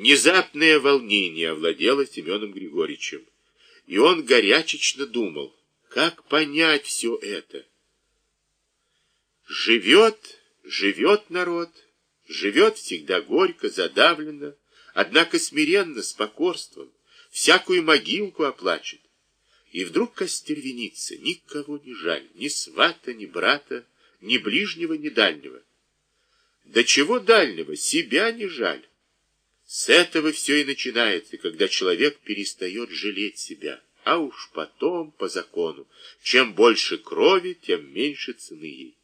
Внезапное волнение овладело Семеном Григорьевичем, и он горячечно думал, как понять все это. Живет, живет народ, живет всегда горько, задавленно, однако смиренно, с покорством, всякую могилку оплачет. И вдруг костервенится, никого не жаль, ни свата, ни брата, ни ближнего, ни дальнего. Да чего дальнего, себя не жаль. С этого все и начинается, когда человек перестает жалеть себя. А уж потом, по закону, чем больше крови, тем меньше цены ей.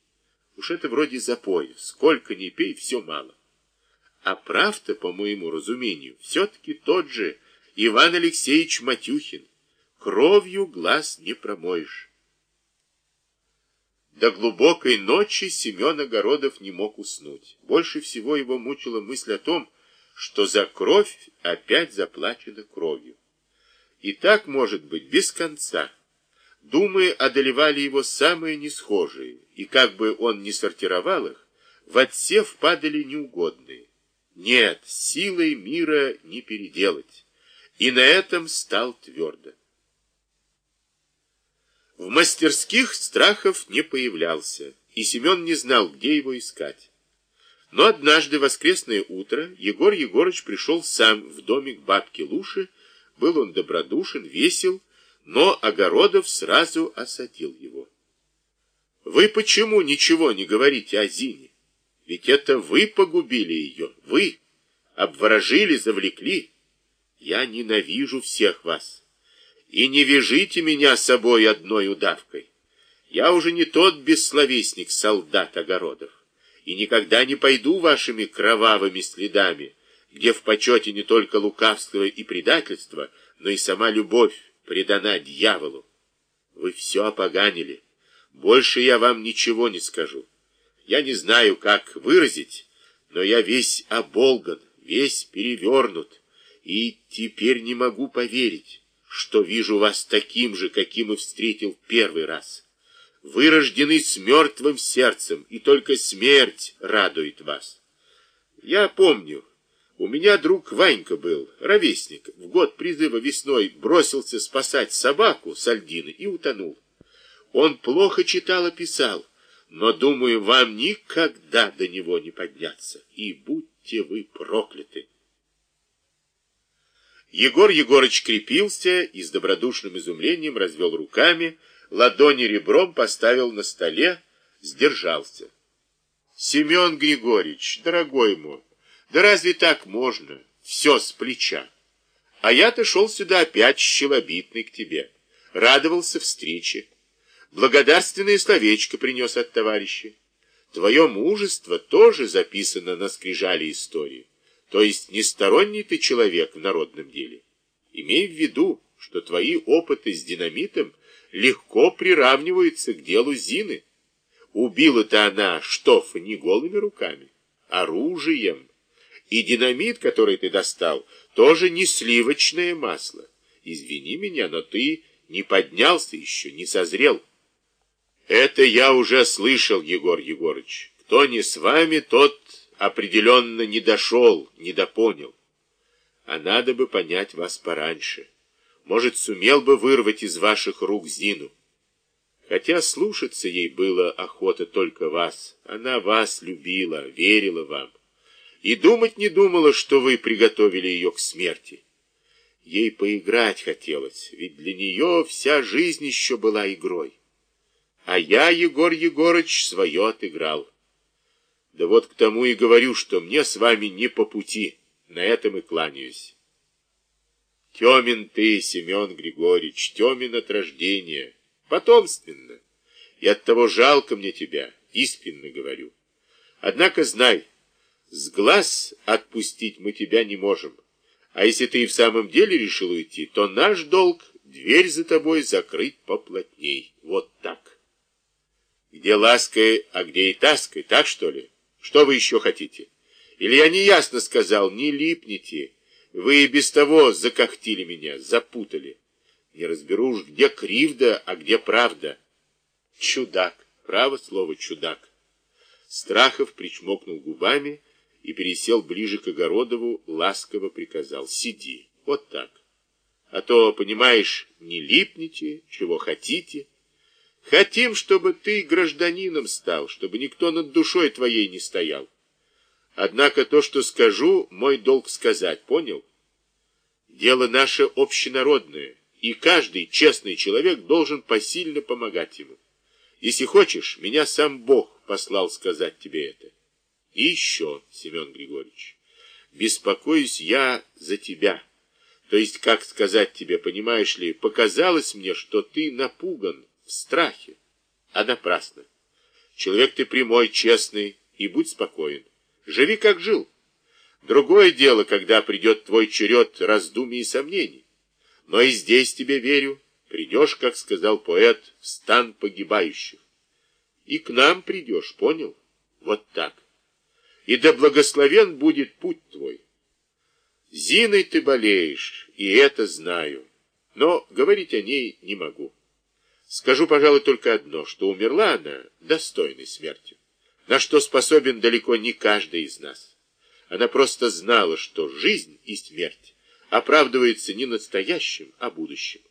Уж это вроде запоя. Сколько ни пей, все мало. А прав-то, по моему разумению, все-таки тот же Иван Алексеевич Матюхин. Кровью глаз не промоешь. До глубокой ночи Семен Огородов не мог уснуть. Больше всего его мучила мысль о том, что за кровь опять заплачено кровью. И так может быть без конца. Думы одолевали его самые несхожие, и как бы он ни сортировал их, в отсев падали неугодные. Нет, силой мира не переделать. И на этом стал твердо. В мастерских Страхов не появлялся, и Семен не знал, где его искать. Но однажды, воскресное утро, Егор Егорыч пришел сам в домик бабки Луши. Был он добродушен, весел, но Огородов сразу осадил его. «Вы почему ничего не говорите о Зине? Ведь это вы погубили ее, вы, обворожили, завлекли. Я ненавижу всех вас. И не вяжите меня собой одной удавкой. Я уже не тот бессловесник солдат Огородов и никогда не пойду вашими кровавыми следами, где в почете не только лукавство и предательство, но и сама любовь предана дьяволу. Вы все опоганили. Больше я вам ничего не скажу. Я не знаю, как выразить, но я весь оболган, весь перевернут, и теперь не могу поверить, что вижу вас таким же, каким и встретил первый раз. Вы рождены с мертвым сердцем, и только смерть радует вас. Я помню, у меня друг Ванька был, ровесник, в год призыва весной бросился спасать собаку с Альдины и утонул. Он плохо читал и писал, но, думаю, вам никогда до него не подняться, и будьте вы прокляты. Егор Егорыч крепился и с добродушным изумлением развел руками, ладони ребром поставил на столе, сдержался. Семен Григорьевич, дорогой мой, да разве так можно? Все с плеча. А я-то шел сюда опять щелобитный к тебе. Радовался встрече. Благодарственное словечко принес от товарища. Твое мужество тоже записано на скрижале истории. То есть не сторонний ты человек в народном деле. Имей в виду, что твои опыты с динамитом легко приравниваются к делу Зины. Убила-то она Штофа не голыми руками, оружием. И динамит, который ты достал, тоже не сливочное масло. Извини меня, но ты не поднялся еще, не созрел. Это я уже слышал, Егор Егорыч. Кто не с вами, тот определенно не дошел, не допонял. А надо бы понять вас пораньше. Может, сумел бы вырвать из ваших рук Зину. Хотя слушаться ей было охота только вас. Она вас любила, верила вам. И думать не думала, что вы приготовили ее к смерти. Ей поиграть хотелось, ведь для нее вся жизнь еще была игрой. А я, Егор Егорыч, свое отыграл. Да вот к тому и говорю, что мне с вами не по пути. На этом и кланяюсь. Темен ты, Семен Григорьевич, темен от рождения, потомственно. И оттого жалко мне тебя, искренне говорю. Однако знай, с глаз отпустить мы тебя не можем. А если ты и в самом деле решил уйти, то наш долг — дверь за тобой закрыть поплотней. Вот так. Где лаской, а где и таской, так что ли? Что вы еще хотите? Или я неясно сказал, не липните, вы и без того закохтили меня, запутали. Не разберу уж, где кривда, а где правда. Чудак, право слово чудак. Страхов причмокнул губами и пересел ближе к Огородову, ласково приказал «Сиди, вот так». А то, понимаешь, не липните, чего хотите. Хотим, чтобы ты гражданином стал, чтобы никто над душой твоей не стоял. Однако то, что скажу, мой долг сказать, понял? Дело наше общенародное, и каждый честный человек должен посильно помогать ему. Если хочешь, меня сам Бог послал сказать тебе это. И еще, Семен Григорьевич, беспокоюсь я за тебя. То есть, как сказать тебе, понимаешь ли, показалось мне, что ты напуган, в страхе, а напрасно. Человек ты прямой, честный, и будь спокоен. Живи, как жил. Другое дело, когда придет твой черед раздумий и сомнений. Но и здесь тебе верю, придешь, как сказал поэт, в стан погибающих. И к нам придешь, понял? Вот так. И да благословен будет путь твой. Зиной ты болеешь, и это знаю, но говорить о ней не могу. Скажу, пожалуй, только одно, что умерла она достойной смертью, на что способен далеко не каждый из нас. Она просто знала, что жизнь и смерть оправдываются не настоящим, а будущим.